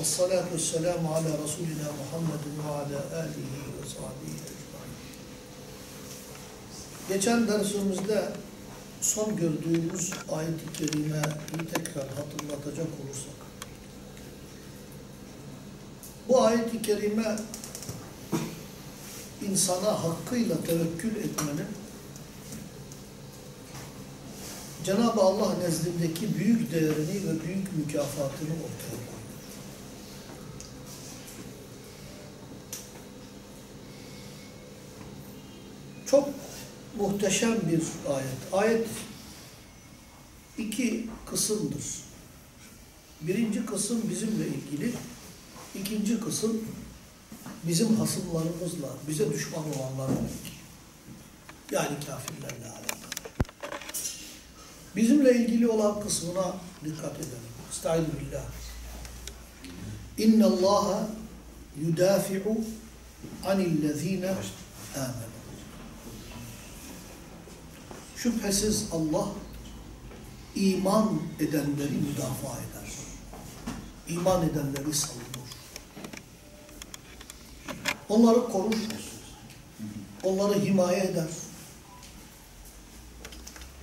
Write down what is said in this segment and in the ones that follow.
Ve salatu selamu ala Resulina Muhammedin ve ala alihi ve sahbihi. Geçen dersimizde son gördüğümüz ayet-i kerimeyi tekrar hatırlatacak olursak. Bu ayet-i kerime insana hakkıyla tevekkül etmenin Cenab-ı Allah nezdindeki büyük değerini ve büyük mükafatını ortaya Çok muhteşem bir ayet. Ayet iki kısımdır. Birinci kısım bizimle ilgili, ikinci kısım bizim hasımlarımızla, bize düşman olanlarla ilgili. Yani kafirlerle alakalı. Bizimle ilgili olan kısmına dikkat edelim. Estaizu billah. İnne Allaha yudafi'u anillezine amenu. Şüphesiz Allah iman edenleri müdafaa eder. İman edenleri savunur. Onları korur. Onları himaye eder.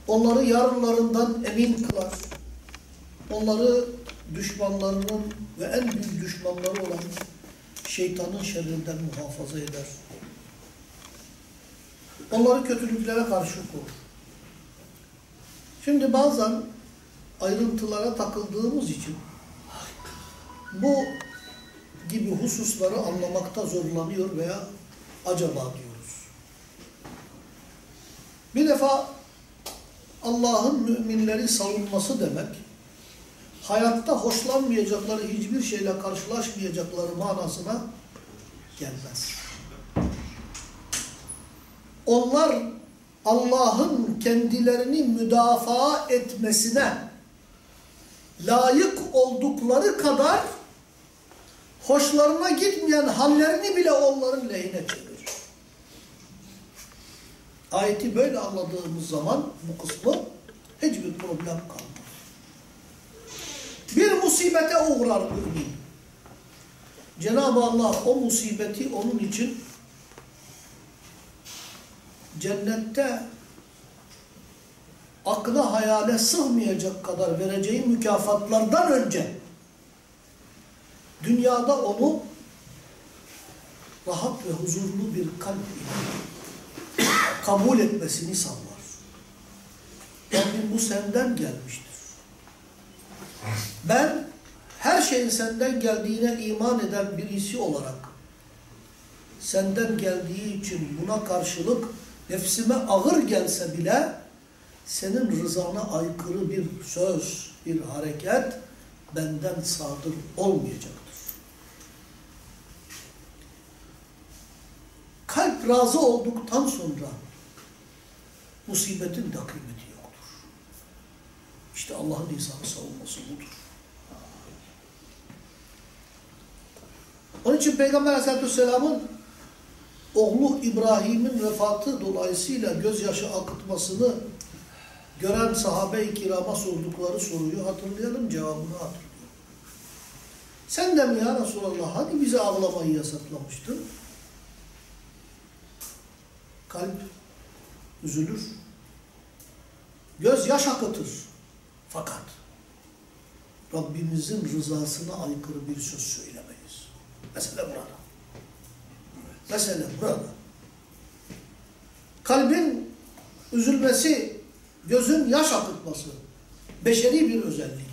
Onları yarınlarından emin kılar. Onları düşmanlarının ve en büyük düşmanları olan şeytanın şerrinden muhafaza eder. Onları kötülüklere karşı korur. Şimdi bazen ayrıntılara takıldığımız için bu gibi hususları anlamakta zorlanıyor veya acaba diyoruz. Bir defa Allah'ın müminleri savunması demek, hayatta hoşlanmayacakları hiçbir şeyle karşılaşmayacakları manasına gelmez. Onlar Allah'ın kendilerini müdafaa etmesine layık oldukları kadar hoşlarına gitmeyen hallerini bile onların lehine çevirir. Ayeti böyle anladığımız zaman bu kısmı hiçbir problem kalmaz. Bir musibete uğrar mümin. Cenab-ı Allah o musibeti onun için cennette akla hayale sığmayacak kadar vereceği mükafatlardan önce dünyada onu rahat ve huzurlu bir kalp ile kabul etmesini sağlar. Rabbim bu senden gelmiştir. Ben her şeyin senden geldiğine iman eden birisi olarak senden geldiği için buna karşılık nefsime ağır gelse bile senin rızana aykırı bir söz, bir hareket benden sadır olmayacaktır. Kalp razı olduktan sonra musibetin de kıymeti yoktur. İşte Allah'ın insanı savunması budur. Onun için Peygamber Aleyhisselatü Vesselam'ın oğlu İbrahim'in vefatı dolayısıyla gözyaşı akıtmasını gören sahabe-i kirama sordukları soruyu hatırlayalım, cevabını hatırlayalım. Sen de mi ya Resulallah hani bize ağlamayı yasaklamıştın? Kalp üzülür. Göz yaş akıtır. Fakat Rabbimizin rızasına aykırı bir söz söylemeyiz. Mesele burada. Mesele burada. Kalbin üzülmesi, gözün yaş akıtması beşeri bir özelliktir.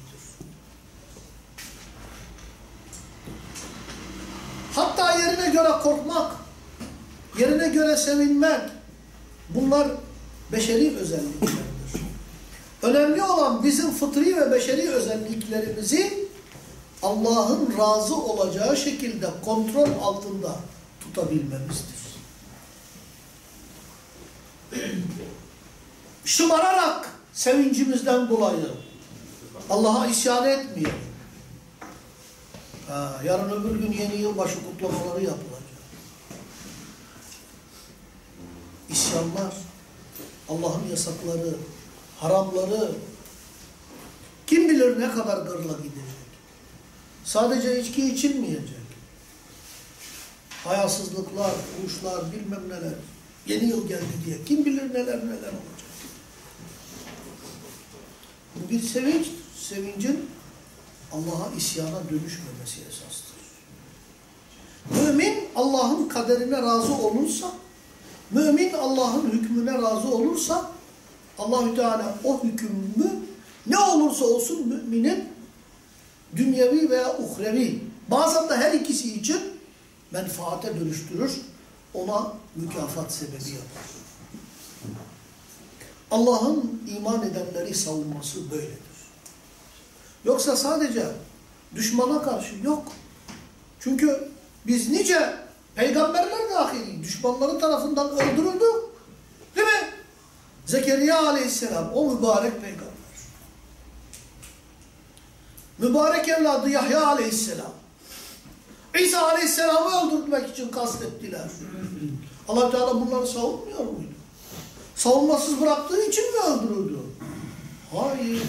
Hatta yerine göre korkmak, yerine göre sevinmek bunlar beşeri özelliklerdir. Önemli olan bizim fıtri ve beşeri özelliklerimizi Allah'ın razı olacağı şekilde kontrol altında tutabilmemizdir. Şımararak sevincimizden dolayı Allah'a isyan etmeyelim. Ha, yarın öbür gün yeni yılbaşı kutlamaları yapılacak. İsyanlar, Allah'ın yasakları, haramları kim bilir ne kadar gırla gidecek. Sadece içki içilmeyecek. Hayasızlıklar, fuhuşlar, bilmem neler. Yeni yıl geldi diye. Kim bilir neler neler olacak. Bu bir sevinç. Sevincin Allah'a isyana dönüşmemesi esastır. Mümin Allah'ın kaderine razı olursa, mümin Allah'ın hükmüne razı olursa, Allahü Teala o hükmü ne olursa olsun müminin dünyevi veya uhrevi, bazen de her ikisi için menfaate dönüştürür, ona mükafat sebebi yapar. Allah'ın iman edenleri savunması böyledir. Yoksa sadece düşmana karşı yok. Çünkü biz nice peygamberler dahil düşmanları tarafından öldürüldü. Değil mi? Zekeriya aleyhisselam o mübarek peygamber. Mübarek evladı Yahya aleyhisselam. İsa aleyhisselamı öldürmek için kastettiler. allah Teala bunları savunmuyor muydu? Savunmasız bıraktığı için mi öldürüldü? Hayır.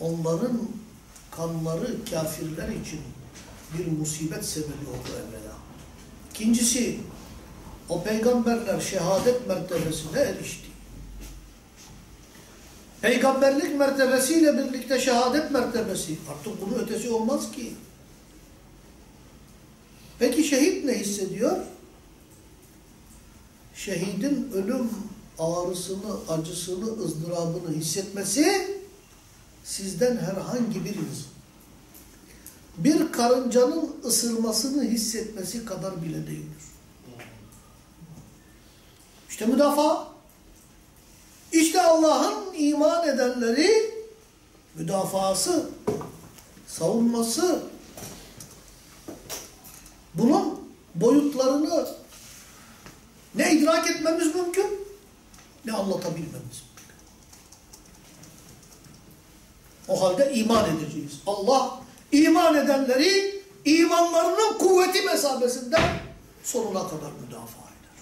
Onların kanları kafirler için bir musibet sebebi oldu evvela. İkincisi, o peygamberler şehadet mertebesine erişti. Peygamberlik mertebesiyle birlikte şehadet mertebesi. Artık bunun ötesi olmaz ki. Peki şehit ne hissediyor? Şehidin ölüm ağrısını, acısını, ızdırabını hissetmesi sizden herhangi biriniz bir karıncanın ısırmasını hissetmesi kadar bile değildir. İşte müdafaa. İşte Allah'ın iman edenleri müdafası, savunması, bunun boyutlarını ne idrak etmemiz mümkün, ne anlatabilmemiz mümkün. O halde iman edeceğiz. Allah iman edenleri imanlarının kuvveti mesabesinde sonuna kadar müdafaa eder.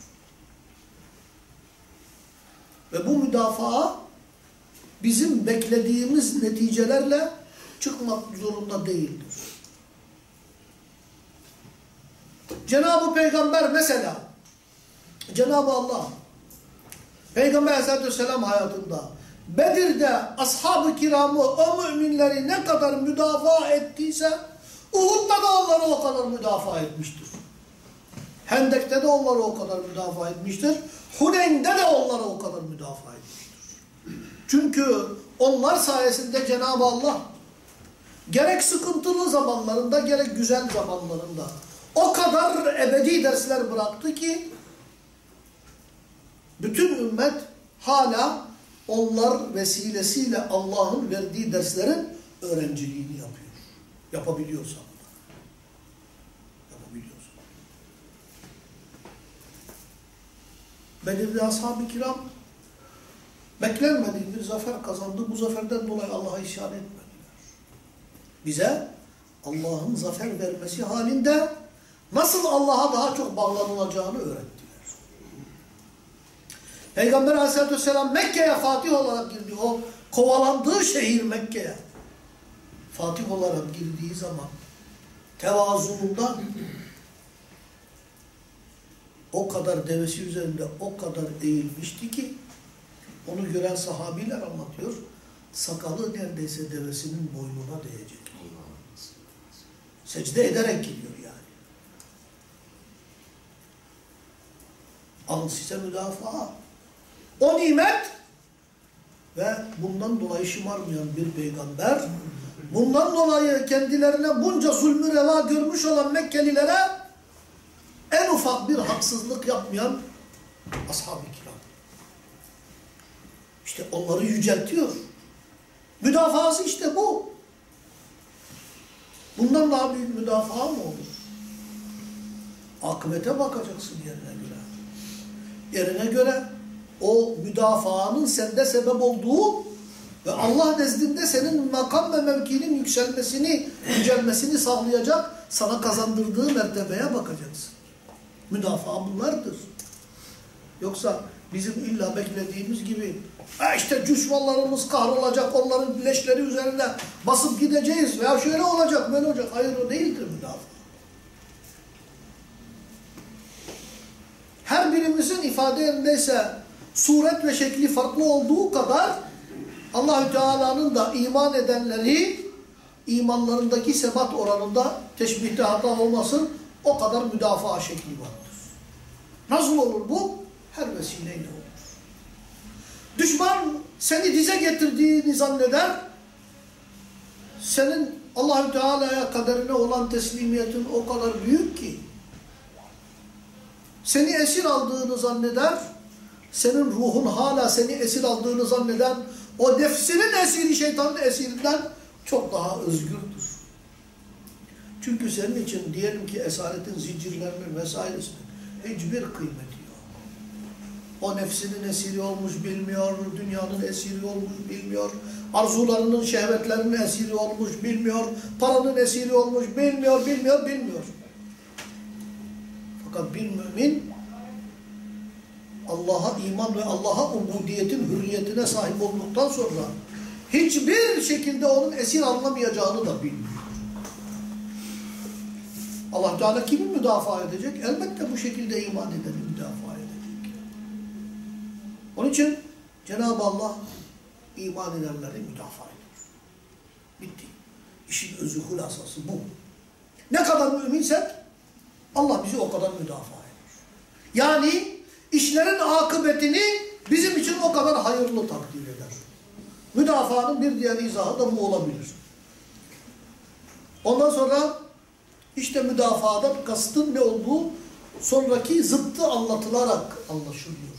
Ve bu müdafaa bizim beklediğimiz neticelerle çıkmak zorunda değildir. Cenab-ı Peygamber mesela, Cenab-ı Allah, Peygamber Aleyhisselatü Vesselam hayatında Bedir'de ashab-ı kiramı, o müminleri ne kadar müdafaa ettiyse, Uhud'da da onları o kadar müdafaa etmiştir. Hendek'te de onları o kadar müdafaa etmiştir. Huneyn'de de onları o kadar müdafaa etmiştir. Çünkü onlar sayesinde Cenab-ı Allah gerek sıkıntılı zamanlarında gerek güzel zamanlarında o kadar ebedi dersler bıraktı ki bütün ümmet hala onlar vesilesiyle Allah'ın verdiği derslerin öğrenciliğini yapıyor. Yapabiliyorsa. Bedir'de ashab-ı kiram beklenmedik bir zafer kazandı. Bu zaferden dolayı Allah'a isyan etmediler. Bize Allah'ın zafer vermesi halinde nasıl Allah'a daha çok bağlanılacağını öğrettiler. Peygamber aleyhissalatü vesselam Mekke'ye Fatih olarak girdi. O kovalandığı şehir Mekke'ye. Fatih olarak girdiği zaman tevazuundan o kadar devesi üzerinde o kadar eğilmişti ki onu gören sahabiler anlatıyor. Sakalı neredeyse devesinin boynuna değecek. Secde ederek gidiyor yani. Alın size müdafaa. O nimet ve bundan dolayı şımarmayan bir peygamber, bundan dolayı kendilerine bunca zulmü reva görmüş olan Mekkelilere en ufak bir haksızlık yapmayan ashab-ı kiram. İşte onları yüceltiyor. Müdafası işte bu. Bundan daha büyük müdafaa mı olur? Akıbete bakacaksın yerine göre. Yerine göre o müdafaanın sende sebep olduğu ve Allah nezdinde senin makam ve mevkinin yükselmesini, yücelmesini sağlayacak sana kazandırdığı mertebeye bakacaksın. Müdafaa bunlardır. Yoksa bizim illa beklediğimiz gibi e işte düşmanlarımız kahrolacak, onların leşleri üzerinde basıp gideceğiz veya şöyle olacak, böyle olacak. Hayır o değildir müdafaa. Her birimizin ifade yerindeyse suret ve şekli farklı olduğu kadar Allahü Teala'nın da iman edenleri imanlarındaki sebat oranında teşbihte hata olmasın o kadar müdafaa şekli vardır. Nasıl olur bu? Her vesileyle olur. Düşman seni dize getirdiğini zanneder. Senin Allahü Teala'ya kaderine olan teslimiyetin o kadar büyük ki seni esir aldığını zanneder. Senin ruhun hala seni esir aldığını zanneden o nefsinin esiri şeytanın esirinden çok daha özgürdür. Çünkü senin için diyelim ki esaretin zincirlerinin vesairesinin hiçbir kıymeti yok. O nefsinin esiri olmuş bilmiyor, dünyanın esiri olmuş bilmiyor, arzularının, şehvetlerinin esiri olmuş bilmiyor, paranın esiri olmuş bilmiyor, bilmiyor, bilmiyor. Fakat bir mümin Allah'a iman ve Allah'a ubudiyetin hürriyetine sahip olduktan sonra hiçbir şekilde onun esir alınamayacağını da bilmiyor. Allah Teala kimi müdafaa edecek? Elbette bu şekilde iman edeni müdafaa edecek. Onun için Cenab-ı Allah iman edenleri müdafaa ediyor. Bitti. İşin özü hulasası bu. Ne kadar müminsek Allah bizi o kadar müdafaa ediyor. Yani işlerin akıbetini bizim için o kadar hayırlı takdir eder. Müdafaanın bir diğer izahı da bu olabilir. Ondan sonra işte müdafaada kastın ne olduğu sonraki zıttı anlatılarak anlaşılıyor.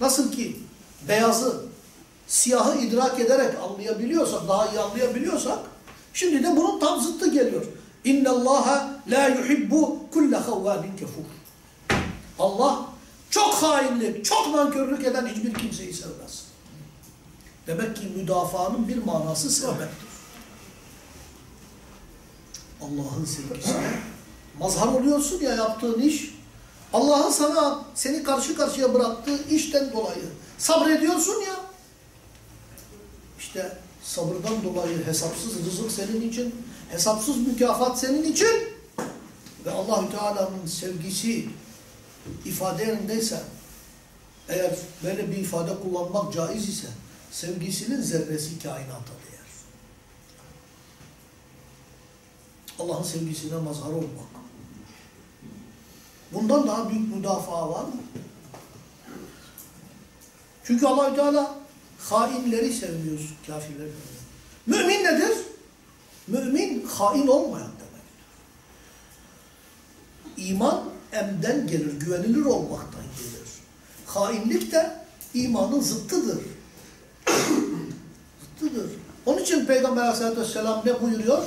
Nasıl ki beyazı, siyahı idrak ederek anlayabiliyorsak, daha iyi anlayabiliyorsak, şimdi de bunun tam zıttı geliyor. İnne Allaha la yuhibbu kulle havvanin kefur. Allah çok hainlik, çok nankörlük eden hiçbir kimseyi sevmez. Demek ki müdafaanın bir manası sevmektir. Allah'ın sevgisine mazhar oluyorsun ya yaptığın iş, Allah'ın sana seni karşı karşıya bıraktığı işten dolayı. Sabrediyorsun ya. İşte sabırdan dolayı hesapsız rızık senin için, hesapsız mükafat senin için. Ve Allahü Teala'nın sevgisi ifade yerindeyse, eğer böyle bir ifade kullanmak caiz ise, sevgisinin zerresi kainata Allah'ın sevgisine mazhar olmak. Bundan daha büyük müdafaa var mı? Çünkü allah Teala hainleri sevmiyor, kafirleri. Mümin nedir? Mümin hain olmayan demektir. İman emden gelir, güvenilir olmaktan gelir. Hainlik de imanın zıttıdır. zıttıdır. Onun için Peygamber aleyhissalatü vesselam ne buyuruyor?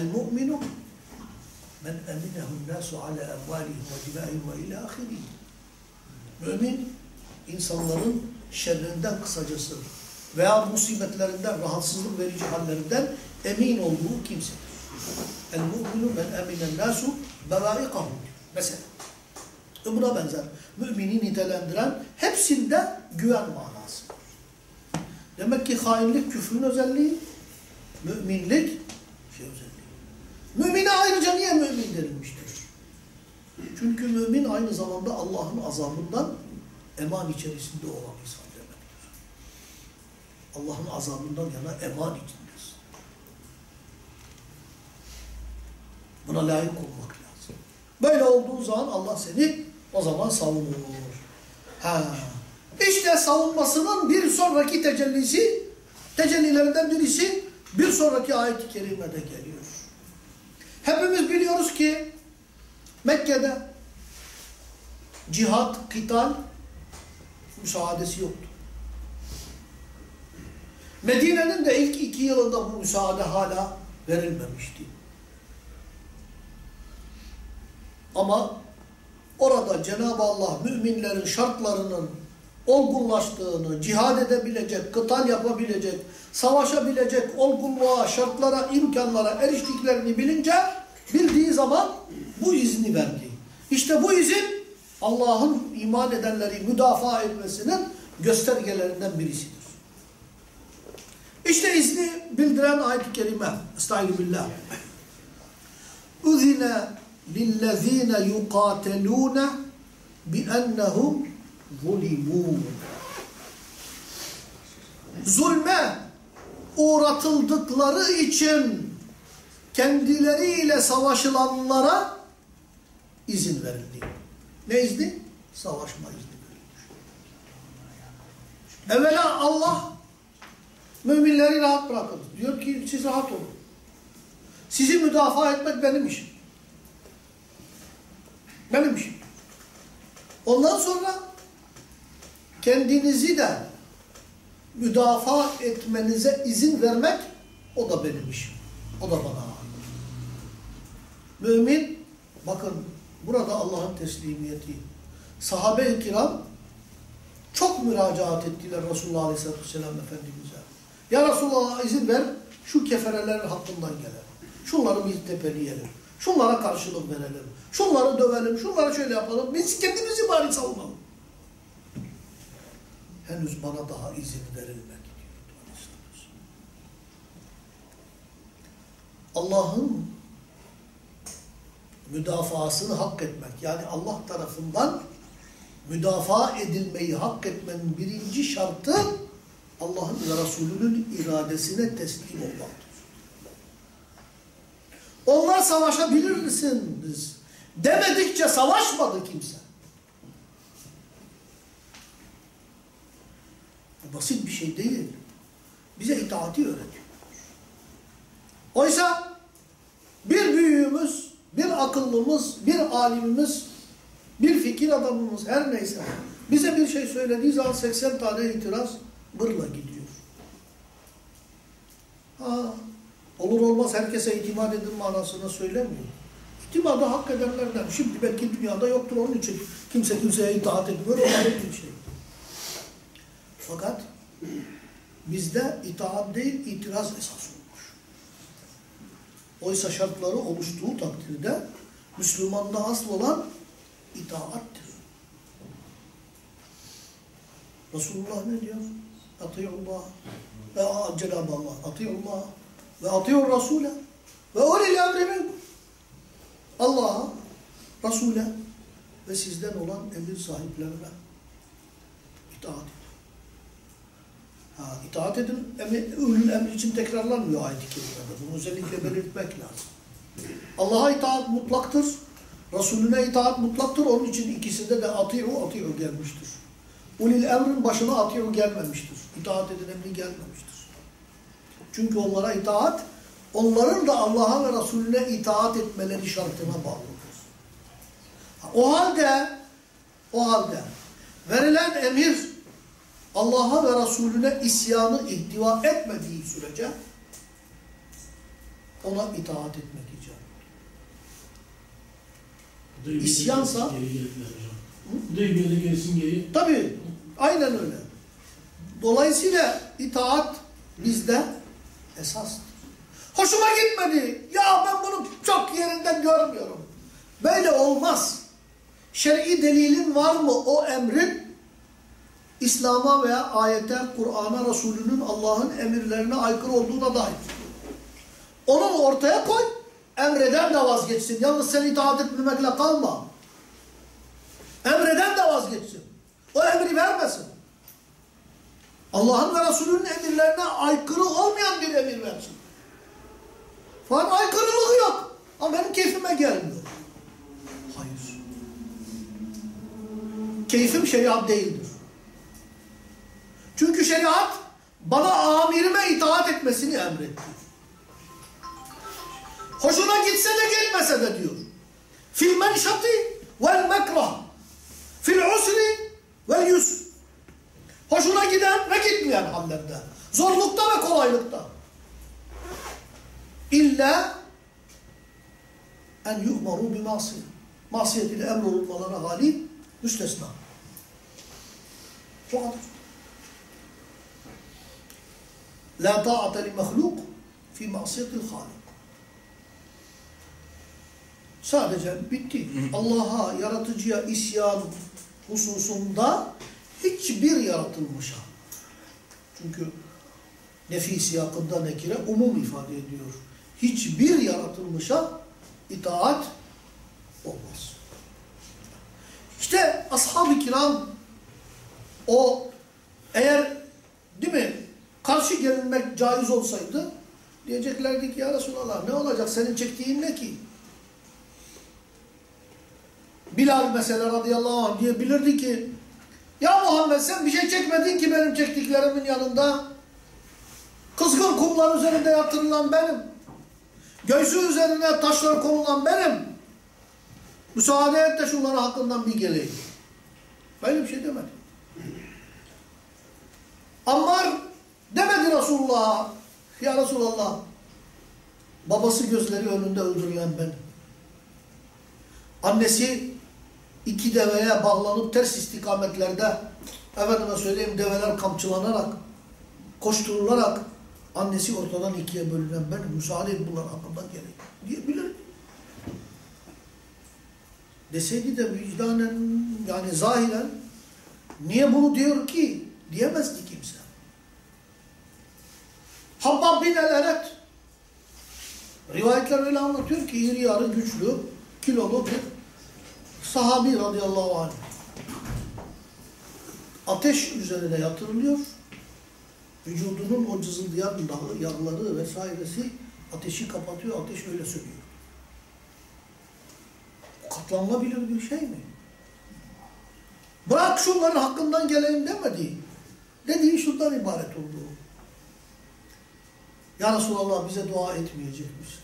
Mu'minu men eminehun nasu ala emvalihim ve dimahim ve ila ahirih. Mümin insanların şerrinden kısacası veya musibetlerinden, rahatsızlık verici hallerinden emin olduğu kimsedir. El mu'minu men eminen nasu beraikahum. Mesela. Buna benzer. Mümini nitelendiren hepsinde güven manası. Demek ki hainlik küfrün özelliği, müminlik şey özelliği. Mümine ayrıca niye mümin denilmiştir? Çünkü mümin aynı zamanda Allah'ın azabından eman içerisinde olan insan demektir. Allah'ın azabından yana eman içindesin. Buna layık olmak lazım. Böyle olduğu zaman Allah seni o zaman savunur. Ha. İşte savunmasının bir sonraki tecellisi, tecellilerinden birisi bir sonraki ayet-i kerimede geliyor. Hepimiz biliyoruz ki Mekke'de cihat, kital müsaadesi yoktu. Medine'nin de ilk iki yılında bu müsaade hala verilmemişti. Ama orada Cenab-ı Allah müminlerin şartlarının olgunlaştığını, cihad edebilecek, kıtal yapabilecek, savaşabilecek olgunluğa, şartlara, imkanlara eriştiklerini bilince bildiği zaman bu izni verdi. İşte bu izin Allah'ın iman edenleri müdafaa etmesinin göstergelerinden birisidir. İşte izni bildiren ayet-i kerime. Estaizu billah. Uzine lillezine yukatelune biennehum zulimûn. Zulme uğratıldıkları için kendileriyle savaşılanlara izin verildi. Ne izni? Savaşma izni verilmiş. Evvela Allah müminleri rahat bırakın. Diyor ki siz rahat olun. Sizi müdafaa etmek benim işim. Benim işim. Ondan sonra kendinizi de müdafaa etmenize izin vermek o da benim işim. O da bana ait. Mümin bakın burada Allah'ın teslimiyeti. Sahabe-i kiram çok müracaat ettiler Resulullah Aleyhisselatü Vesselam Efendimiz'e. Ya Resulullah izin ver şu keferelerin hakkından gelelim. Şunları bir tepeleyelim. Şunlara karşılık verelim. Şunları dövelim. Şunları şöyle yapalım. Biz kendimizi bari savunalım. Henüz bana daha izin verilmedi diyordu Allah'ın müdafasını hak etmek. Yani Allah tarafından müdafaa edilmeyi hak etmenin birinci şartı Allah'ın ve Resulünün iradesine teslim olmaktır. Onlar savaşabilir misiniz? Demedikçe savaşmadı kimse. Bu basit bir şey değil. Bize itaati öğretiyor. Oysa bir büyüğümüz, bir akıllımız, bir alimimiz, bir fikir adamımız her neyse bize bir şey söylediği zaman 80 tane itiraz bırla gidiyor. Ha, olur olmaz herkese itimat edin manasına söylemiyor. İtimadı hak edenlerden. Şimdi belki dünyada yoktur onun için. Kimse kimseye itaat etmiyor. O ayrı bir şey. Fakat bizde itaat değil itiraz esas olmuş. Oysa şartları oluştuğu takdirde Müslümanda asıl olan itaattir. Resulullah ne diyor? Atiyullah ve Cenab-ı Allah. Atiyullah ve atiyur Resul'e ve ulil emri minkum. Allah'a, Resul'e ve sizden olan emir sahiplerine itaat edin. Ha, itaat edin, emri, emri için tekrarlanmıyor ayet-i kerimede. Bunu özellikle belirtmek lazım. Allah'a itaat mutlaktır, Resulüne itaat mutlaktır. Onun için ikisinde de atiyu atiyu gelmiştir. Ulil emrin başına atiyu gelmemiştir. İtaat edin emri gelmemiştir. Çünkü onlara itaat onların da Allah'a ve Resulüne itaat etmeleri şartına bağlıdır. O halde o halde verilen emir Allah'a ve Resulüne isyanı ihtiva etmediği sürece ona itaat etmek icap. İsyansa Hudeybiye'de gelsin geri. Tabii aynen öyle. Dolayısıyla itaat bizde esastır. Hoşuma gitmedi. Ya ben bunu çok yerinden görmüyorum. Böyle olmaz. Şer'i delilin var mı o emrin? İslam'a veya ayete, Kur'an'a, Resulünün Allah'ın emirlerine aykırı olduğuna dair. Onu ortaya koy, emreden de vazgeçsin. Yalnız sen itaat etmemekle kalma. Emreden de vazgeçsin. O emri vermesin. Allah'ın ve Resulünün emirlerine aykırı olmayan bir emir versin. Fakat aykırılığı yok. Ama benim keyfime gelmiyor. Hayır. Keyfim şeriat değildir. Çünkü şeriat bana amirime itaat etmesini emretti. Hoşuna gitse de gelmese de diyor. Fil menşati vel mekrah. Fil usri vel yusr. Hoşuna giden ve gitmeyen hallerde. Zorlukta ve kolaylıkta. İlla en yu'maru bi masiyet. Masiyet ile emrolunmaları hali müstesna. Bu kadar. La ta'ate li mehluk fi masiyetil halik. Sadece bitti. Allah'a, yaratıcıya isyan hususunda hiçbir yaratılmışa. Çünkü nefi siyakında nekire umum ifade ediyor. Hiçbir yaratılmışa itaat olmaz. İşte ashab-ı kiram o eğer değil mi karşı gelinmek caiz olsaydı diyeceklerdi ki ya Resulallah ne olacak senin çektiğin ne ki? Bilal mesela radıyallahu anh diyebilirdi ki ya Muhammed sen bir şey çekmedin ki benim çektiklerimin yanında. Kızgın kumlar üzerinde yatırılan benim. Göğsü üzerine taşlar konulan benim. Müsaade et de şunları hakkından bir geleyim. Böyle bir şey demedi. Ammar demedi Resulullah'a. Ya Resulallah babası gözleri önünde öldürülen benim. Annesi iki deveye bağlanıp ters istikametlerde efendime söyleyeyim develer kamçılanarak koşturularak annesi ortadan ikiye bölünen ben müsaade et bunlar hakkından geleyim diyebilir. Deseydi de vicdanen yani zahiren niye bunu diyor ki diyemezdi kimse. Habbab bin el-Eret rivayetler öyle anlatıyor ki iri yarı güçlü kilolu bir sahabi radıyallahu anh ateş üzerine yatırılıyor. Vücudunun o cızıldayan yağları vesairesi ateşi kapatıyor. Ateş öyle sönüyor. Katlanılabilir bir şey mi? Bırak şunların hakkından geleyim demedi. Dediği şundan ibaret oldu. Ya Resulallah bize dua etmeyecek misin?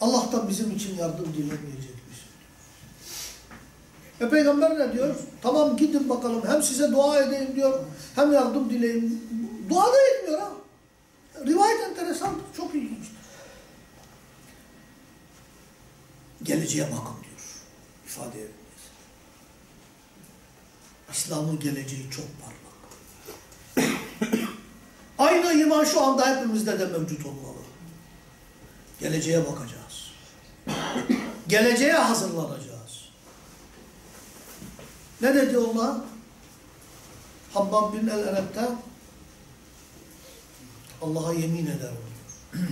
Allah'tan bizim için yardım dilemeyecek misin? E Peygamber ne diyor? Tamam gidin bakalım hem size dua edeyim diyor hem yardım dileyim. Dua da etmiyor ha. Rivayet enteresan, çok ilginçtir. Geleceğe bakın diyor. ifade ediniz. İslam'ın geleceği çok parlak. Aynı iman şu anda hepimizde de mevcut olmalı. Geleceğe bakacağız. Geleceğe hazırlanacağız. Ne dedi Allah? Habbab bin el-Eret'te Allah'a yemin ederim.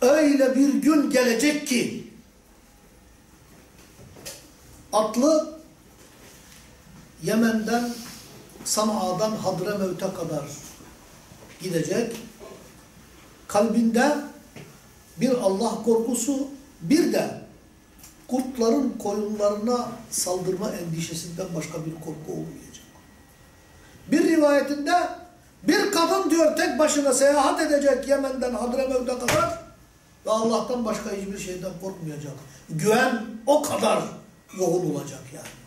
Öyle bir gün gelecek ki atlı Yemen'den Sana'dan Hadremevt'e kadar gidecek. Kalbinde bir Allah korkusu bir de kurtların koyunlarına saldırma endişesinden başka bir korku olmayacak. Bir rivayetinde bir kadın diyor tek başına seyahat edecek Yemen'den Hadremevt'e kadar ve Allah'tan başka hiçbir şeyden korkmayacak. Güven o kadar yoğun olacak yani.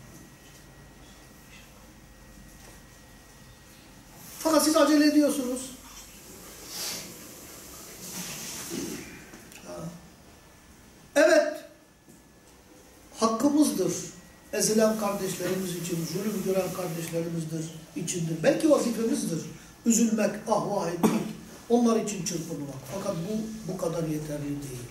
Fakat siz acele ediyorsunuz. Evet, hakkımızdır. Ezilen kardeşlerimiz için, zulüm gören kardeşlerimizdir, içindir. Belki vazifemizdir. Üzülmek, ahvah etmek, onlar için çırpınmak. Fakat bu, bu kadar yeterli değil.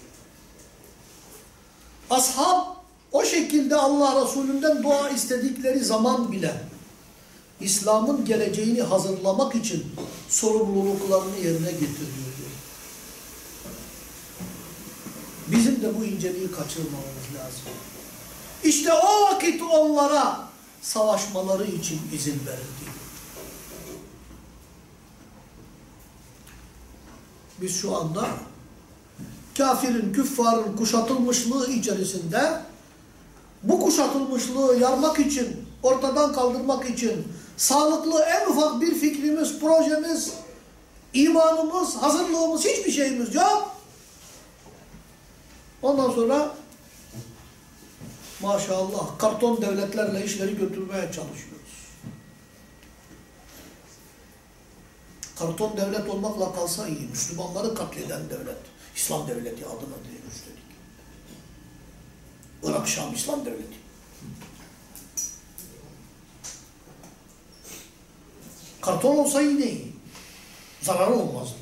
Ashab o şekilde Allah Resulü'nden dua istedikleri zaman bile İslam'ın geleceğini hazırlamak için sorumluluklarını yerine getiriyor. Bizim de bu inceliği kaçırmamamız lazım. İşte o vakit onlara savaşmaları için izin verildi. Biz şu anda kafirin, küffarın kuşatılmışlığı içerisinde bu kuşatılmışlığı yarmak için, ortadan kaldırmak için sağlıklı en ufak bir fikrimiz, projemiz, imanımız, hazırlığımız, hiçbir şeyimiz yok. Ondan sonra maşallah karton devletlerle işleri götürmeye çalışıyoruz. Karton devlet olmakla kalsa iyi. Müslümanları katleden devlet. İslam devleti adına diye üstelik. Irak Şam İslam devleti. Karton olsa iyi. Zararı olmazdı.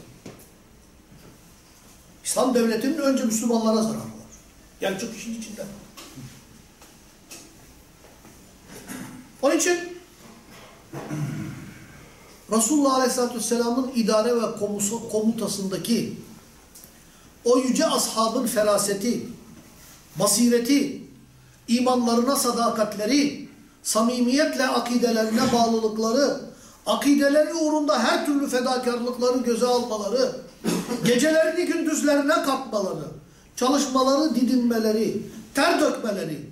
İslam devletinin önce Müslümanlara zararı var. Gel çık işin içinden. Onun için Resulullah Aleyhisselatü Vesselam'ın idare ve komutasındaki o yüce ashabın feraseti, basireti, imanlarına sadakatleri, samimiyetle akidelerine bağlılıkları, akideleri uğrunda her türlü fedakarlıkları göze almaları, gecelerini gündüzlerine katmaları, çalışmaları, didinmeleri, ter dökmeleri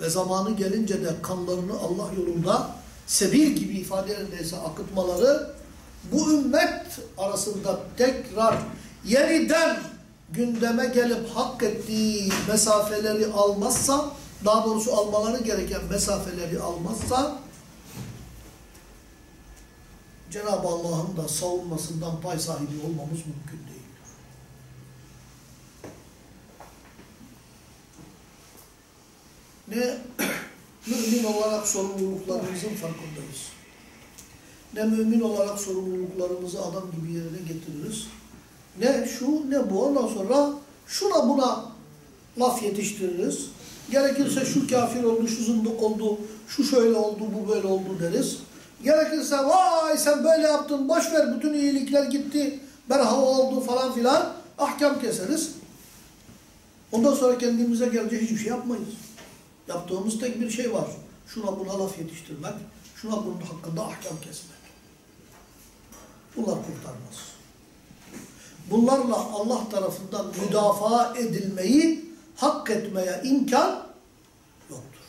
ve zamanı gelince de kanlarını Allah yolunda sebil gibi ifade yerindeyse akıtmaları bu ümmet arasında tekrar yeniden gündeme gelip hak ettiği mesafeleri almazsa, daha doğrusu almaları gereken mesafeleri almazsa Cenab-ı Allah'ın da savunmasından pay sahibi olmamız mümkün değil. Ne mümin olarak sorumluluklarımızın farkındayız. Ne mümin olarak sorumluluklarımızı adam gibi yerine getiririz. Ne şu ne bu. Ondan sonra şuna buna laf yetiştiririz. Gerekirse şu kafir oldu, şu zındık oldu, şu şöyle oldu, bu böyle oldu deriz. Gerekirse vay sen böyle yaptın, boş ver bütün iyilikler gitti, merhaba oldu falan filan. Ahkam keseriz. Ondan sonra kendimize gelince hiçbir şey yapmayız. Yaptığımız tek bir şey var. Şuna buna laf yetiştirmek, şuna bunun hakkında ahkam kesmek. Bunlar kurtarmaz. Bunlarla Allah tarafından müdafaa edilmeyi hak etmeye imkan yoktur.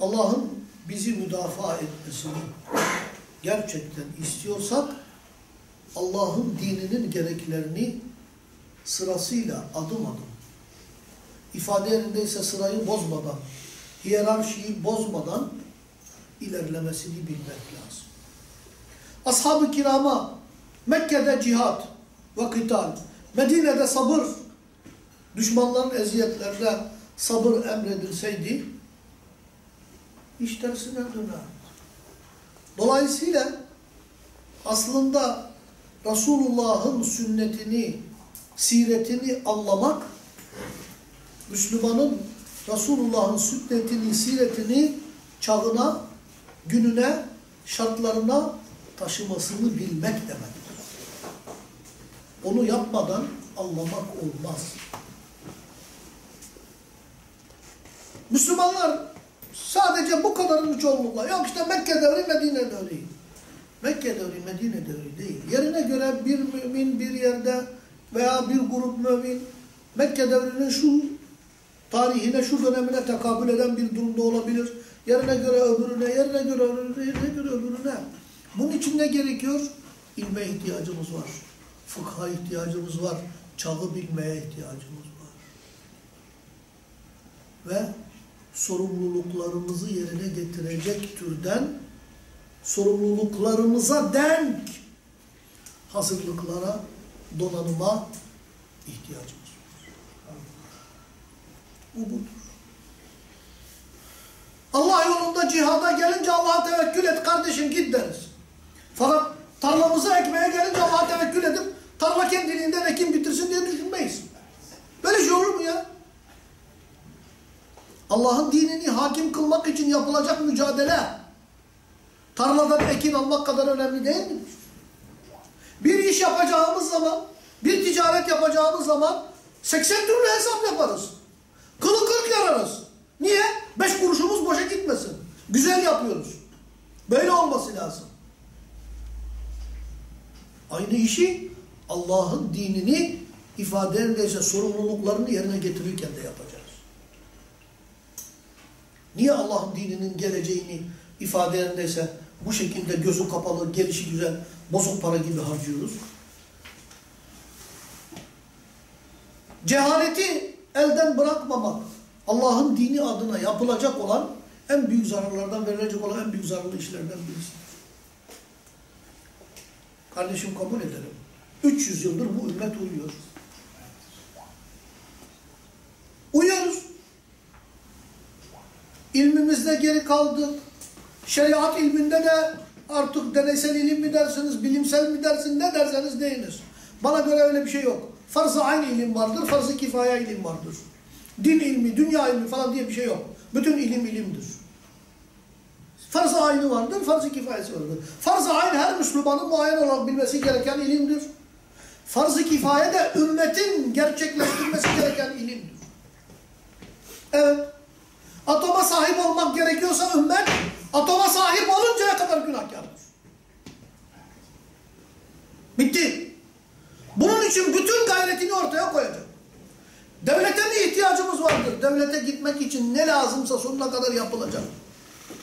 Allah'ın bizi müdafaa etmesini gerçekten istiyorsak Allah'ın dininin gereklerini sırasıyla adım adım ifade yerindeyse sırayı bozmadan, hiyerarşiyi bozmadan ilerlemesini bilmek lazım. Ashab-ı kirama Mekke'de cihat ve kıtal, Medine'de sabır, düşmanların eziyetlerine sabır emredilseydi, iş tersine döner. Dolayısıyla aslında Resulullah'ın sünnetini, siretini anlamak, Müslümanın Resulullah'ın sünnetini, siretini çağına, gününe, şartlarına taşımasını bilmek demektir. Onu yapmadan anlamak olmaz. Müslümanlar sadece bu kadarın çoğunlukla, yok işte Mekke devri, Medine devri. Mekke devri, Medine devri değil. Yerine göre bir mümin bir yerde veya bir grup mümin Mekke devrinin şu tarihine, şu dönemine tekabül eden bir durumda olabilir. Yerine göre öbürüne, yerine göre öbürüne, yerine göre öbürüne. Bunun için ne gerekiyor? İlme ihtiyacımız var. Fıkha ihtiyacımız var. Çağı bilmeye ihtiyacımız var. Ve sorumluluklarımızı yerine getirecek türden sorumluluklarımıza denk hazırlıklara, donanıma ihtiyacımız var. Bu budur. Allah yolunda cihada gelince Allah'a tevekkül et kardeşim git deriz. Fakat tarlamızı ekmeye gelince Allah'a tevekkül edip tarla kendiliğinden ekim bitirsin diye düşünmeyiz. Böyle şey olur mu ya? Allah'ın dinini hakim kılmak için yapılacak mücadele tarladan ekin almak kadar önemli değil mi? Bir iş yapacağımız zaman, bir ticaret yapacağımız zaman 80 türlü hesap yaparız. Kılı kırk yararız. Niye? Beş kuruşumuz boşa gitmesin. Güzel yapıyoruz. Böyle olması lazım. Aynı işi Allah'ın dinini ifade ederse sorumluluklarını yerine getirirken de yapacağız. Niye Allah'ın dininin geleceğini ifade ederse bu şekilde gözü kapalı, gelişi güzel, bozuk para gibi harcıyoruz? Cehaleti elden bırakmamak, Allah'ın dini adına yapılacak olan en büyük zararlardan verilecek olan en büyük zararlı işlerden birisidir. Kardeşim kabul edelim. 300 yıldır bu ümmet uyuyor. Uyuyoruz. İlmimizde geri kaldık. Şeriat ilminde de artık deneysel ilim mi dersiniz, bilimsel mi dersiniz, ne derseniz deyiniz. Bana göre öyle bir şey yok. farz-ı ayn ilim vardır, farz-ı kifaya ilim vardır. Din ilmi, dünya ilmi falan diye bir şey yok. Bütün ilim ilimdir. Farz-ı aynı vardır, farz-ı kifayesi vardır. Farz-ı ayn her Müslümanın muayyen olarak bilmesi gereken ilimdir. Farz-ı kifaye de ümmetin gerçekleştirmesi gereken ilimdir. Evet. Atoma sahip olmak gerekiyorsa ümmet, atoma sahip oluncaya kadar günahkardır. Bitti. Bunun için bütün gayretini ortaya koyacak. Devlete mi ihtiyacımız vardır? Devlete gitmek için ne lazımsa sonuna kadar yapılacak.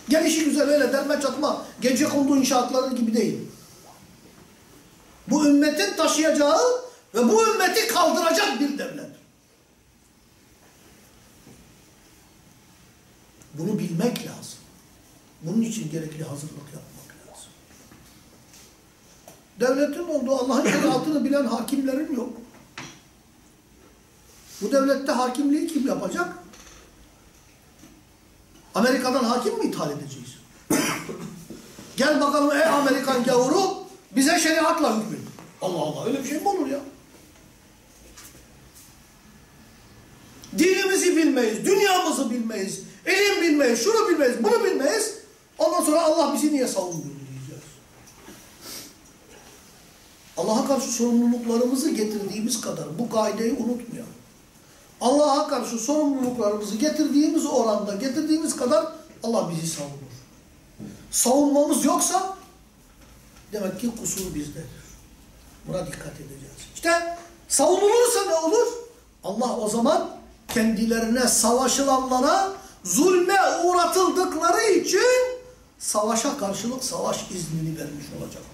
Gelişi güzel öyle derme çatma, gece kondu inşaatları gibi değil. Bu ümmetin taşıyacağı ve bu ümmeti kaldıracak bir devlet. Bunu bilmek lazım. Bunun için gerekli hazırlık yapmak lazım. Devletin olduğu Allah'ın şeriatını bilen hakimlerin yok. Bu devlette hakimliği kim yapacak? Amerika'dan hakim mi ithal edeceğiz? Gel bakalım ey Amerikan gavuru bize şeriatla hükmün. Allah Allah öyle bir şey mi olur ya? Dinimizi bilmeyiz, dünyamızı bilmeyiz, ilim bilmeyiz, şunu bilmeyiz, bunu bilmeyiz. Ondan sonra Allah bizi niye savunmuyor diyeceğiz. Allah'a karşı sorumluluklarımızı getirdiğimiz kadar bu kaideyi unutmayalım. Allah'a karşı sorumluluklarımızı getirdiğimiz oranda, getirdiğimiz kadar Allah bizi savunur. Savunmamız yoksa demek ki kusur bizdedir. Buna dikkat edeceğiz. İşte savunulursa ne olur? Allah o zaman kendilerine savaşılanlara zulme uğratıldıkları için savaşa karşılık savaş iznini vermiş olacaktır.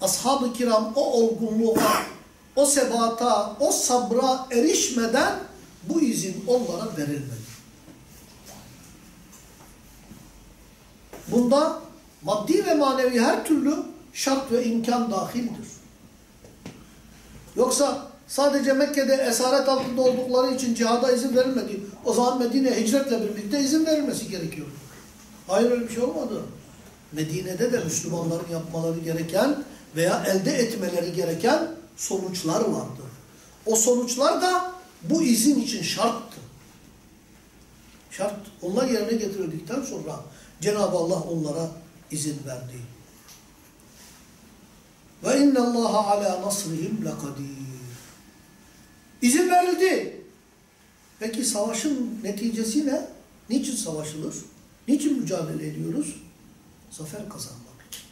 Ashab-ı kiram o olgunluğa, o sebata, o sabra erişmeden bu izin onlara verilmedi. Bunda maddi ve manevi her türlü şart ve imkan dahildir. Yoksa sadece Mekke'de esaret altında oldukları için cihada izin verilmedi. O zaman Medine'ye hicretle birlikte izin verilmesi gerekiyor. Hayır öyle bir şey olmadı. Medine'de de Müslümanların yapmaları gereken veya elde etmeleri gereken sonuçlar vardı. O sonuçlar da bu izin için şarttı. Şart. Onlar yerine getirildikten sonra Cenab-ı Allah onlara izin verdi. Ve inna Allah ala nasrihim lakadir. İzin verildi. Peki savaşın neticesi ne? Niçin savaşılır? Niçin mücadele ediyoruz? Zafer kazanmak için.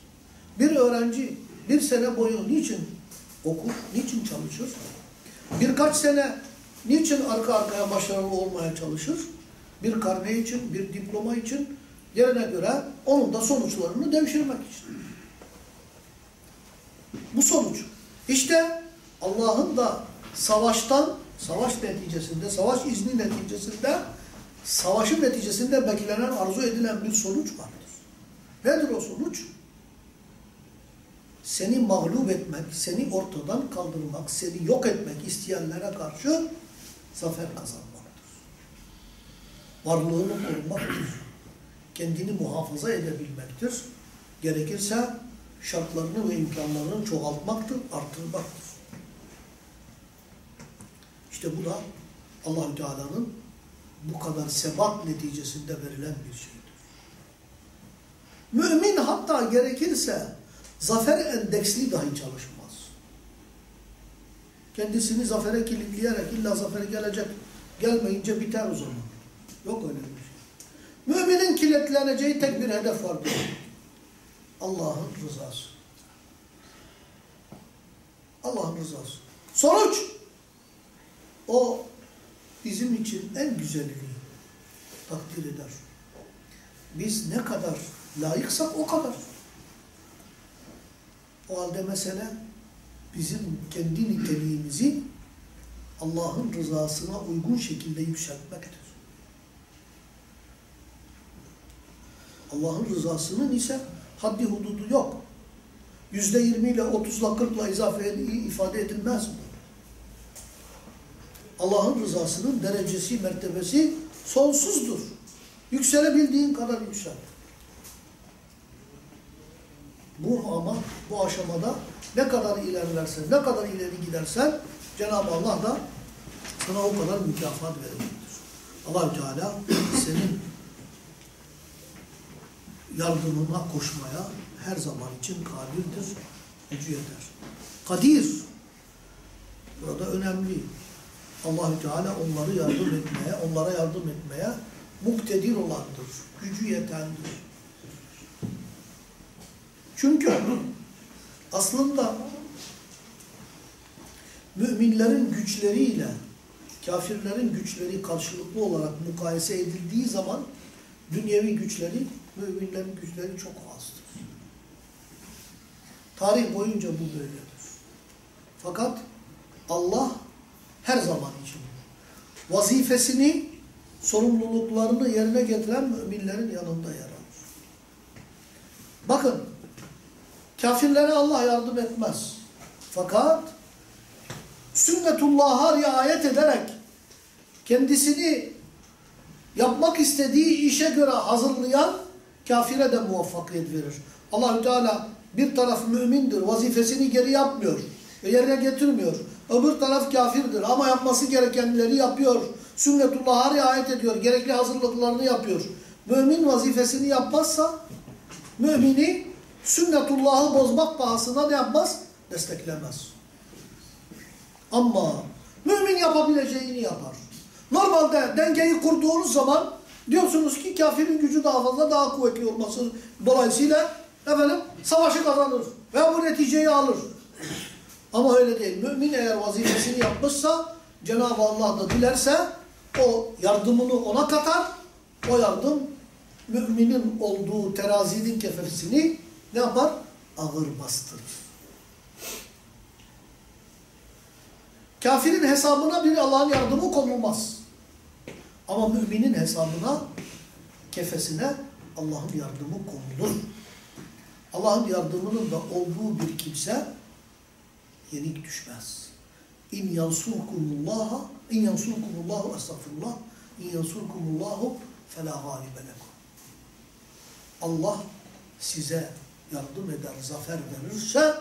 Bir öğrenci bir sene boyu niçin okur, niçin çalışır? Birkaç sene niçin arka arkaya başarılı olmaya çalışır? Bir karne için, bir diploma için, yerine göre onun da sonuçlarını devşirmek için. Bu sonuç. İşte Allah'ın da savaştan, savaş neticesinde, savaş izni neticesinde, savaşın neticesinde beklenen, arzu edilen bir sonuç vardır. Nedir o sonuç? Seni mağlup etmek, seni ortadan kaldırmak, seni yok etmek isteyenlere karşı zafer kazanmaktır. Varlığını korumaktır. Kendini muhafaza edebilmektir. Gerekirse şartlarını ve imkanlarını çoğaltmaktır, artırmaktır. İşte bu da Allahü Teala'nın bu kadar sebat neticesinde verilen bir şeydir. Mümin hatta gerekirse zafer endeksli dahi çalışmaz. Kendisini zafere kilitleyerek illa zafere gelecek, gelmeyince biter o zaman. Yok öyle bir şey. Müminin kilitleneceği tek bir hedef vardır. Allah'ın rızası. Allah'ın rızası. Sonuç o bizim için en güzelini takdir eder. Biz ne kadar layıksak o kadar. O halde mesele bizim kendi niteliğimizi Allah'ın rızasına uygun şekilde yükseltmektir. Allah'ın rızasının ise haddi hududu yok. Yüzde yirmi ile otuzla kırkla izafe ifade edilmez bu. Allah'ın rızasının derecesi, mertebesi sonsuzdur. Yükselebildiğin kadar yüksel. Bu ama bu aşamada ne kadar ilerlersen, ne kadar ileri gidersen Cenab-ı Allah da sana o kadar mükafat verecektir. allah Teala senin yardımına koşmaya her zaman için kadirdir, gücü yeter. Kadir, burada önemli. Allahü Teala onları yardım etmeye, onlara yardım etmeye muktedir olandır, gücü yetendir. Çünkü aslında müminlerin güçleriyle kafirlerin güçleri karşılıklı olarak mukayese edildiği zaman dünyevi güçleri, müminlerin güçleri çok azdır. Tarih boyunca bu böyledir. Fakat Allah her zaman için vazifesini, sorumluluklarını yerine getiren müminlerin yanında yer alır. Bakın, kafirlere Allah yardım etmez. Fakat sünnetullah'a riayet ederek kendisini yapmak istediği işe göre hazırlayan kafire de muvaffakiyet verir. Allahü Teala bir taraf mümindir, vazifesini geri yapmıyor ve yerine getirmiyor. Öbür taraf kafirdir ama yapması gerekenleri yapıyor. Sünnetullah'a riayet ediyor, gerekli hazırlıklarını yapıyor. Mümin vazifesini yapmazsa, mümini sünnetullahı bozmak pahasına ne yapmaz? Desteklemez. Ama mümin yapabileceğini yapar. Normalde dengeyi kurduğunuz zaman diyorsunuz ki kafirin gücü daha fazla, daha kuvvetli olması dolayısıyla efendim savaşı kazanır ve bu neticeyi alır. Ama öyle değil. Mümin eğer vazifesini yapmışsa Cenab-ı Allah da dilerse o yardımını ona katar. O yardım müminin olduğu terazinin kefesini ne yapar? Ağır bastırır. Kafirin hesabına bir Allah'ın yardımı konulmaz. Ama müminin hesabına, kefesine Allah'ın yardımı konulur. Allah'ın yardımının da olduğu bir kimse yenik düşmez. İn yansurkumullaha in yansurkumullahu estağfurullah in yansurkumullahu fela galibe lekum. Allah size yardım eder, zafer verirse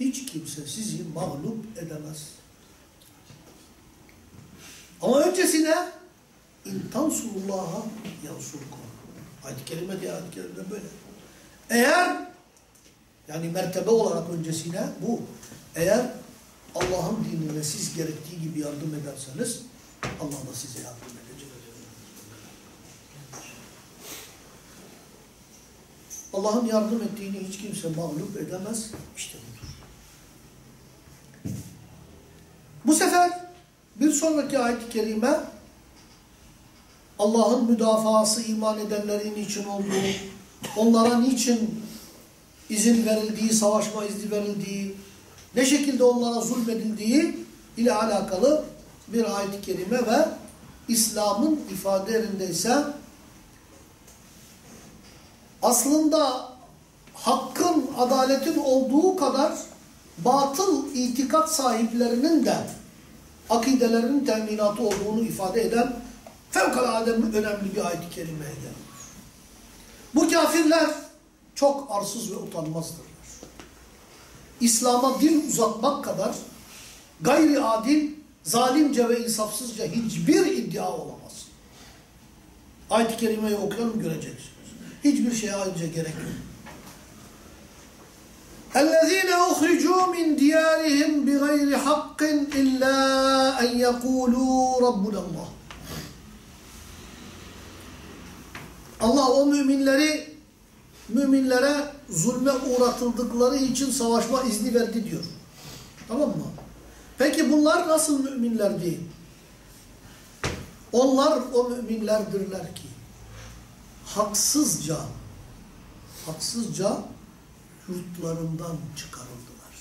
hiç kimse sizi mağlup edemez. Ama öncesine in tansurullaha yansurkum. Ayet-i kerime diye ayet-i kerime böyle. Eğer yani mertebe olarak öncesine bu. Eğer Allah'ın dinine siz gerektiği gibi yardım ederseniz Allah da size yardım edecek. Allah'ın yardım ettiğini hiç kimse mağlup edemez. İşte budur. Bu sefer bir sonraki ayet-i kerime Allah'ın müdafası iman edenlerin için olduğu, onlara niçin izin verildiği, savaşma izni verildiği, ne şekilde onlara zulmedildiği ile alakalı bir ayet-i kerime ve İslam'ın ifadelerinde ise aslında hakkın, adaletin olduğu kadar batıl itikat sahiplerinin de akidelerinin teminatı olduğunu ifade eden fevkalade önemli bir ayet-i kerimeye gelir. Bu kafirler çok arsız ve utanmazdırlar. İslam'a dil uzatmak kadar gayri adil, zalimce ve insafsızca hiçbir iddia olamaz. Ayet-i kerimeyi okuyalım göreceksiniz. Hiçbir şeye ayrıca gerek yok. اَلَّذ۪ينَ اُخْرِجُوا مِنْ دِيَارِهِمْ بِغَيْرِ حَقٍّ اِلَّا اَنْ يَقُولُوا رَبُّنَ اللّٰهِ Allah o müminleri müminlere zulme uğratıldıkları için savaşma izni verdi diyor. Tamam mı? Peki bunlar nasıl müminlerdi? Onlar o müminlerdirler ki haksızca haksızca yurtlarından çıkarıldılar.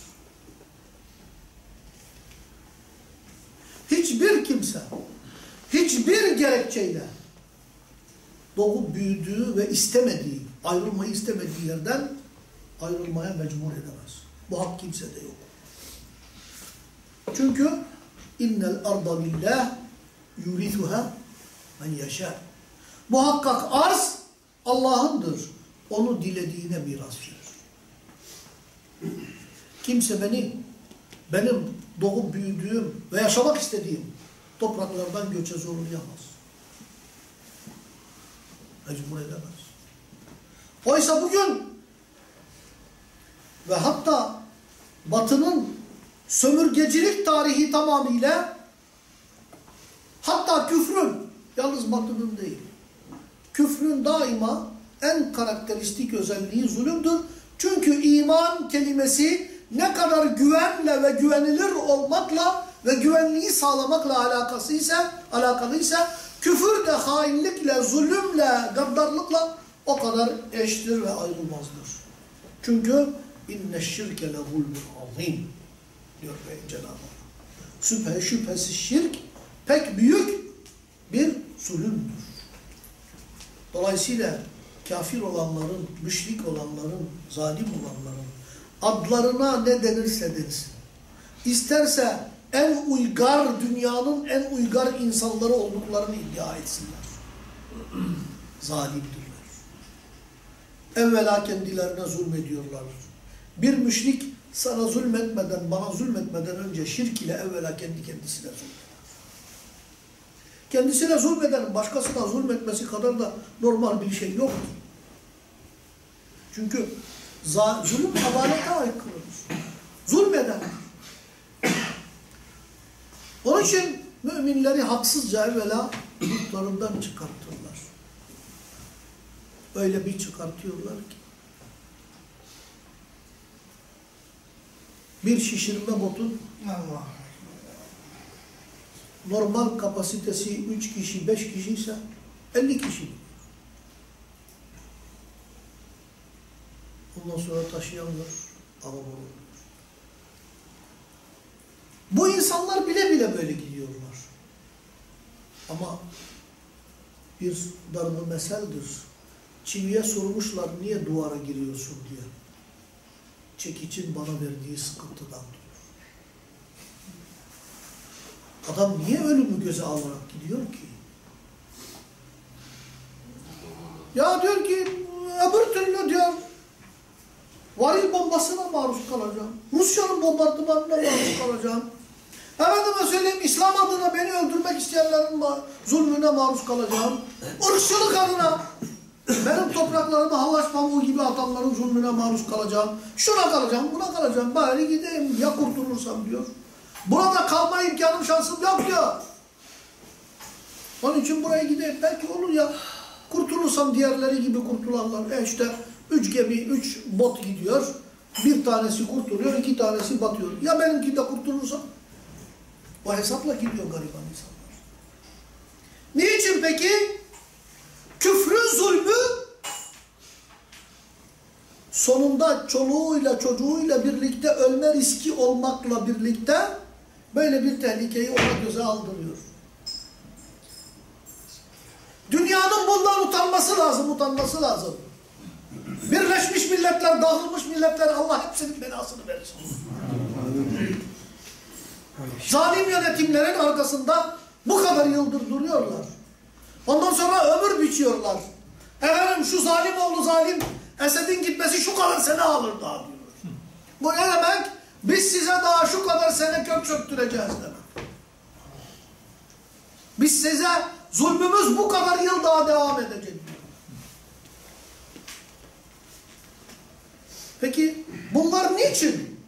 Hiçbir kimse hiçbir gerekçeyle doğup büyüdüğü ve istemediği, ayrılmayı istemediği yerden ayrılmaya mecbur edemez. Bu hak kimsede yok. Çünkü innel arda lillah yurithuha men yaşa. Muhakkak arz Allah'ındır. Onu dilediğine miras verir. kimse beni benim doğup büyüdüğüm ve yaşamak istediğim topraklardan göçe zorlayamaz. Mecbur edemez. Oysa bugün ve hatta Batı'nın sömürgecilik tarihi tamamıyla hatta küfrün, yalnız Batı'nın değil, küfrün daima en karakteristik özelliği zulümdür. Çünkü iman kelimesi ne kadar güvenle ve güvenilir olmakla ve güvenliği sağlamakla alakasıysa, alakalıysa küfür de hainlikle, zulümle, gaddarlıkla o kadar eştir ve ayrılmazdır. Çünkü inne şirke le zulmün azim diyor Cenab-ı Allah. Şüphe, şüphesiz şirk pek büyük bir zulümdür. Dolayısıyla kafir olanların, müşrik olanların, zalim olanların adlarına ne denirse densin. İsterse en uygar, dünyanın en uygar insanları olduklarını iddia etsinler. Zalimdirler. Evvela kendilerine zulmediyorlar. Bir müşrik sana zulmetmeden, bana zulmetmeden önce şirk ile evvela kendi kendisine zulmeder. Kendisine zulmeden başkasına zulmetmesi kadar da normal bir şey yoktur. Çünkü zulüm adalete aykırıdır. Zulmeden. Onun için müminleri haksızca evvela yurtlarından çıkartırlar. Öyle bir çıkartıyorlar ki. Bir şişirme botun Allah. normal kapasitesi 3 kişi, 5 kişi ise 50 kişi. Ondan sonra taşıyanlar olur. Bu insanlar bile bile böyle gidiyorlar. Ama bir darbe meseldir. Çiviye sormuşlar niye duvara giriyorsun diye. Çekicin bana verdiği sıkıntıdan diyor. Adam niye ölümü göze alarak gidiyor ki? Ya diyor ki öbür türlü diyor varil bombasına maruz kalacağım. Rusya'nın bombardımanına maruz kalacağım. Efendime söyleyeyim İslam adına beni öldürmek isteyenlerin zulmüne maruz kalacağım. Irkçılık adına benim topraklarımı hallaç pamuğu gibi atanların zulmüne maruz kalacağım. Şuna kalacağım, buna kalacağım. Bari gideyim ya kurtulursam diyor. Burada kalma imkanım, şansım yok diyor. Onun için buraya gideyim. Belki olur ya kurtulursam diğerleri gibi kurtulanlar. E işte üç gemi, üç bot gidiyor. Bir tanesi kurtuluyor, iki tanesi batıyor. Ya benimki de kurtulursam? O hesapla gidiyor gariban insanlar. Niçin peki? Küfrün zulmü sonunda çoluğuyla çocuğuyla birlikte ölme riski olmakla birlikte böyle bir tehlikeyi ona göze aldırıyor. Dünyanın bundan utanması lazım, utanması lazım. Birleşmiş milletler, dağılmış milletler Allah hepsinin belasını versin. Zalim yönetimlerin arkasında bu kadar yıldır duruyorlar. Ondan sonra ömür biçiyorlar. Efendim şu zalim oğlu zalim Esed'in gitmesi şu kadar sene alır daha diyor. Bu ne demek? Biz size daha şu kadar sene kök çöktüreceğiz demek. Biz size zulmümüz bu kadar yıl daha devam edecek. Peki bunlar niçin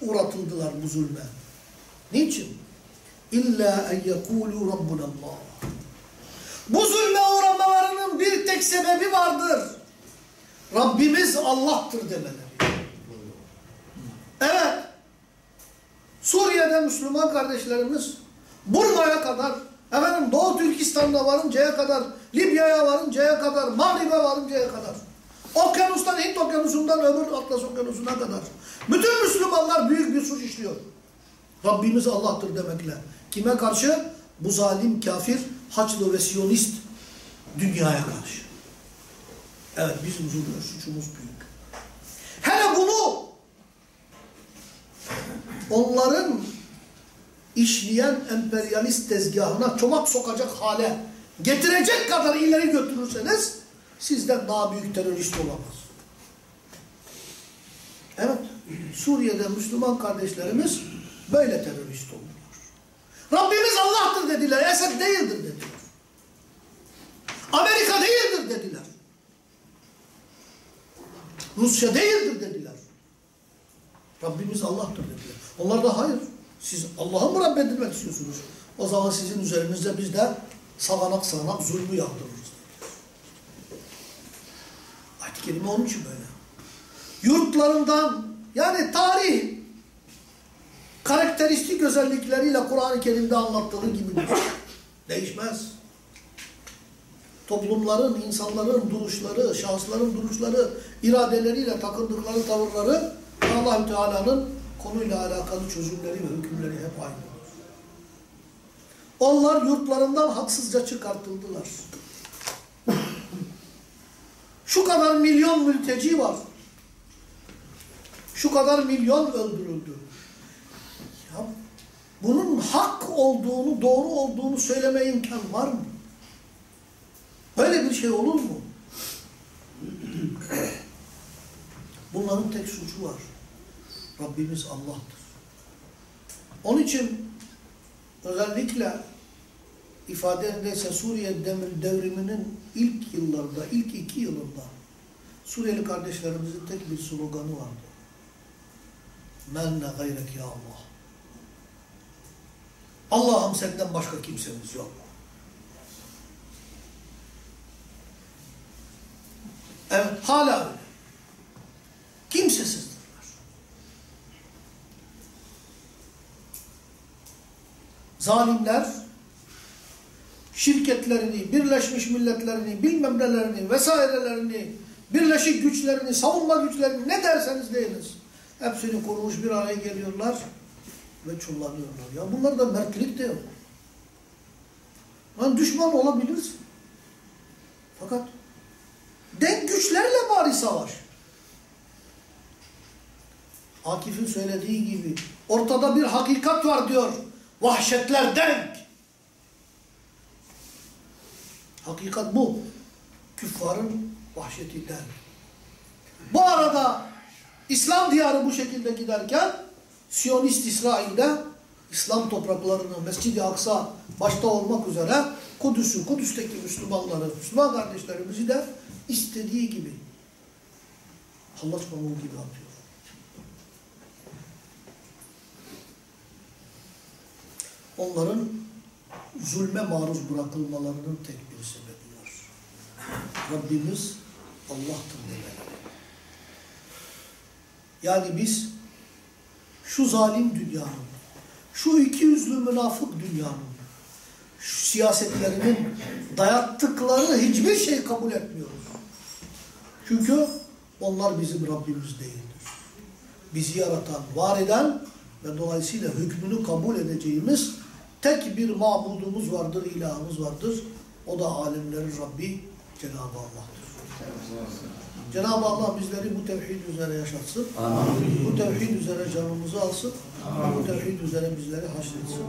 uğratıldılar bu zulme? Niçin? İlla en yekulu Rabbunallah. Bu zulme uğramalarının bir tek sebebi vardır. Rabbimiz Allah'tır demeleri. Evet. Suriye'de Müslüman kardeşlerimiz Burma'ya kadar, efendim Doğu Türkistan'da varıncaya kadar, Libya'ya varıncaya kadar, Mağrib'e varıncaya kadar, Okyanustan, Hint Okyanusu'ndan öbür Atlas Okyanusu'na kadar. Bütün Müslümanlar büyük bir suç işliyor. Rabbimiz Allah'tır demekle. Kime karşı? Bu zalim kafir, Haçlı ve Siyonist dünyaya karşı. Evet bizim zulmü suçumuz büyük. Hele bunu onların işleyen emperyalist tezgahına çomak sokacak hale getirecek kadar ileri götürürseniz sizden daha büyük terörist olamaz. Evet. Suriye'de Müslüman kardeşlerimiz böyle terörist oldular. Rabbimiz Allah'tır dediler. Esed değildir dediler. Amerika değildir dediler. Rusya değildir dediler. Rabbimiz Allah'tır dediler. Onlar da hayır. Siz Allah'ı mı Rabb edilmek istiyorsunuz? O zaman sizin üzerinizde biz de savanak savanak zulmü yağdırırız. Ayet-i Kerime onun için böyle. Yurtlarından yani tarih karakteristik özellikleriyle Kur'an-ı Kerim'de anlattığı gibidir. Değişmez. Toplumların, insanların duruşları, şahısların duruşları, iradeleriyle takındıkları tavırları Allahü Teala'nın konuyla alakalı çözümleri ve hükümleri hep aynıdır. Onlar yurtlarından haksızca çıkartıldılar. Şu kadar milyon mülteci var. Şu kadar milyon öldürüldü. Bunun hak olduğunu, doğru olduğunu söyleme imkan var mı? Böyle bir şey olur mu? Bunların tek suçu var. Rabbimiz Allah'tır. Onun için özellikle ifadendeyse Suriye devriminin ilk yıllarında, ilk iki yılında Suriyeli kardeşlerimizin tek bir sloganı vardı. Men ne gayrek ya Allah. Allah'ım senden başka kimsemiz yok. Evet, hala öyle. Kimsesizdirler. Zalimler şirketlerini, Birleşmiş Milletlerini, bilmem nelerini, vesairelerini, birleşik güçlerini, savunma güçlerini ne derseniz deyiniz. Hepsini kurmuş bir araya geliyorlar ve çullanıyorlar. Ya bunlarda mertlik de yok. Lan düşman olabilirsin. Fakat denk güçlerle bari savaş. Akif'in söylediği gibi ortada bir hakikat var diyor. Vahşetler denk. Hakikat bu. Küffarın vahşeti denk. Bu arada İslam diyarı bu şekilde giderken Siyonist İsrail'de İslam topraklarını Mescid-i Aksa başta olmak üzere Kudüs'ü, Kudüs'teki Müslümanları, Müslüman kardeşlerimizi de istediği gibi hallaç pamuğu gibi atıyor. Onların zulme maruz bırakılmalarının tek bir sebebi var. Rabbimiz Allah'tır demeleri. Yani biz şu zalim dünyanın, şu iki yüzlü münafık dünyanın, şu siyasetlerinin dayattıkları hiçbir şey kabul etmiyoruz. Çünkü onlar bizim Rabbimiz değildir. Bizi yaratan, var eden ve dolayısıyla hükmünü kabul edeceğimiz tek bir mabudumuz vardır, ilahımız vardır. O da alemlerin Rabbi Cenab-ı Allah'tır. Cenab-ı Allah bizleri bu tevhid üzere yaşatsın. Amin. Bu tevhid üzere canımızı alsın. Bu tevhid üzere bizleri haşretsin.